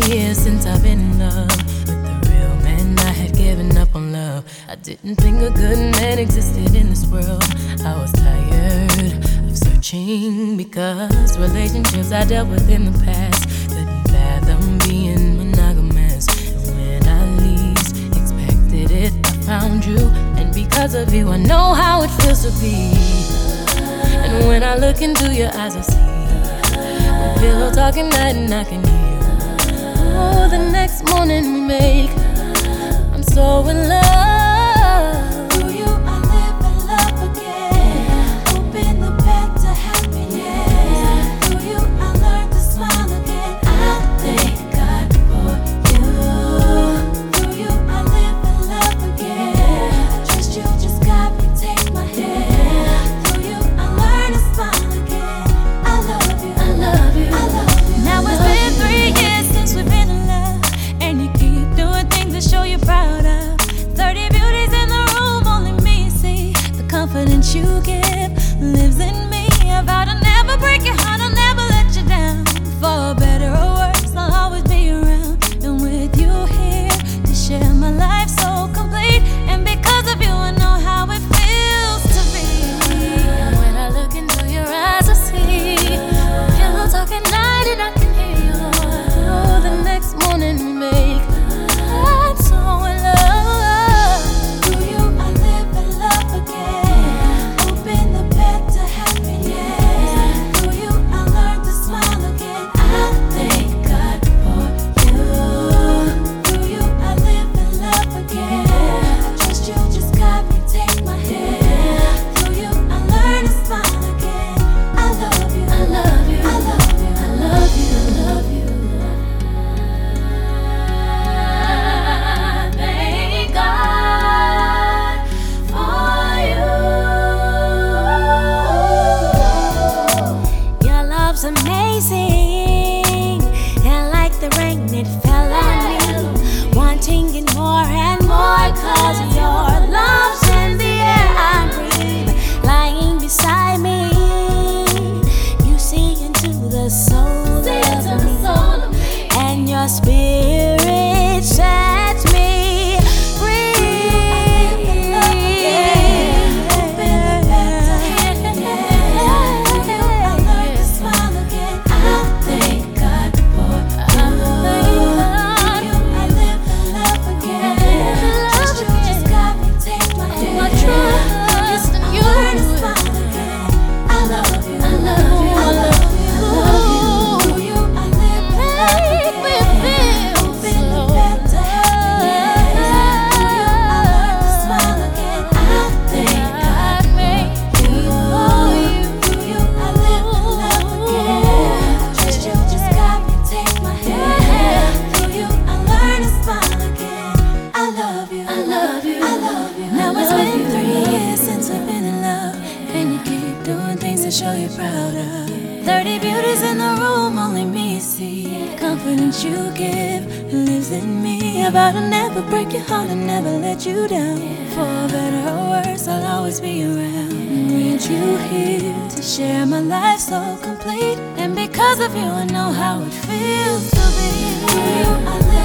since I've been in love with the real man. I had given up on love. I didn't think a good man existed in this world. I was tired of searching because relationships I dealt with in the past couldn't fathom being monogamous. And when I least expected it, I found you. And because of you, I know how it feels to be. And when I look into your eyes, I see pillow talking night and I can hear. Morning we make. I'm so in love. You give and your show you're proud of. Thirty beauties in the room, only me see. Confidence you give lives in me. Vow to never break your heart and never let you down. For better or worse, I'll always be around. Need you here to share my life so complete, and because of you, I know how it feels to be. I